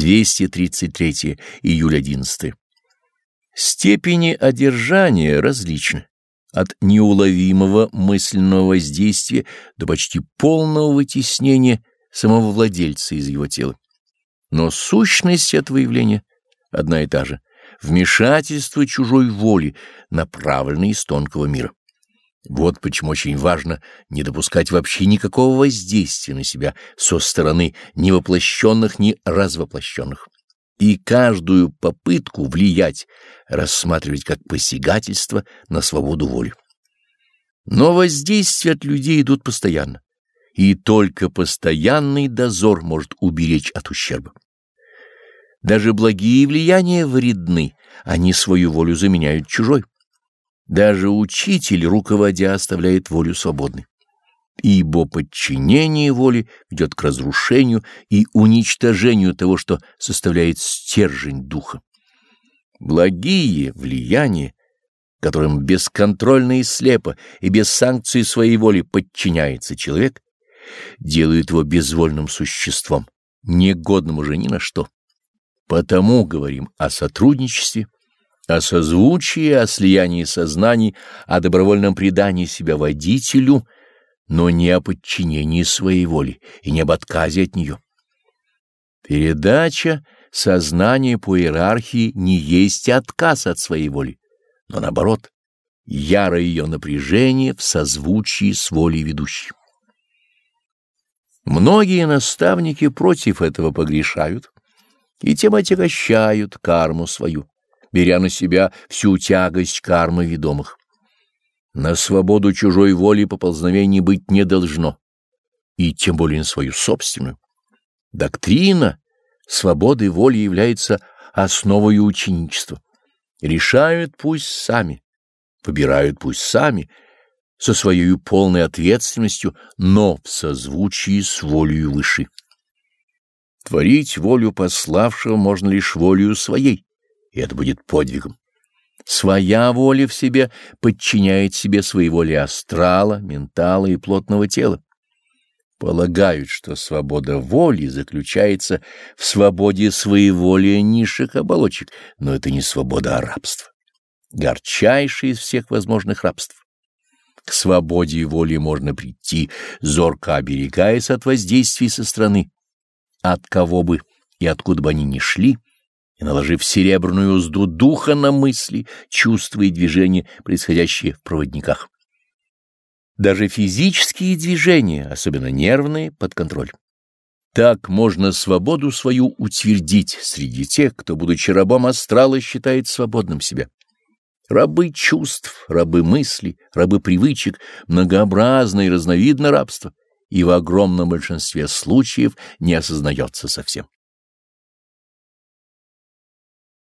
233 июль 11. Степени одержания различны от неуловимого мысленного воздействия до почти полного вытеснения самого владельца из его тела. Но сущность этого явления одна и та же — вмешательство чужой воли, направленной из тонкого мира. Вот почему очень важно не допускать вообще никакого воздействия на себя со стороны ни воплощенных, ни развоплощенных. И каждую попытку влиять рассматривать как посягательство на свободу воли. Но воздействия от людей идут постоянно, и только постоянный дозор может уберечь от ущерба. Даже благие влияния вредны, они свою волю заменяют чужой. Даже учитель, руководя, оставляет волю свободной. Ибо подчинение воли ведет к разрушению и уничтожению того, что составляет стержень духа. Благие влияния, которым бесконтрольно и слепо и без санкций своей воли подчиняется человек, делают его безвольным существом, негодным уже ни на что. Потому говорим о сотрудничестве, о созвучии, о слиянии сознаний, о добровольном предании себя водителю, но не о подчинении своей воли и не об отказе от нее. Передача сознания по иерархии не есть отказ от своей воли, но наоборот, ярое ее напряжение в созвучии с волей ведущей. Многие наставники против этого погрешают и тем отягощают карму свою беря на себя всю тягость кармы ведомых. На свободу чужой воли поползновений быть не должно, и тем более на свою собственную. Доктрина свободы воли является основой ученичества. Решают пусть сами, выбирают пусть сами, со своей полной ответственностью, но в созвучии с волей выше. Творить волю пославшего можно лишь волею своей и это будет подвигом. Своя воля в себе подчиняет себе своей воле астрала, ментала и плотного тела. Полагают, что свобода воли заключается в свободе своей воли низших оболочек, но это не свобода, а рабство. Горчайшее из всех возможных рабств. К свободе и воле можно прийти, зорко оберегаясь от воздействий со стороны, от кого бы и откуда бы они ни шли — и наложив серебряную узду духа на мысли, чувства и движения, происходящие в проводниках. Даже физические движения, особенно нервные, под контроль. Так можно свободу свою утвердить среди тех, кто, будучи рабом астрала, считает свободным себя. Рабы чувств, рабы мыслей, рабы привычек, многообразно и разновидно рабство, и в огромном большинстве случаев не осознается совсем.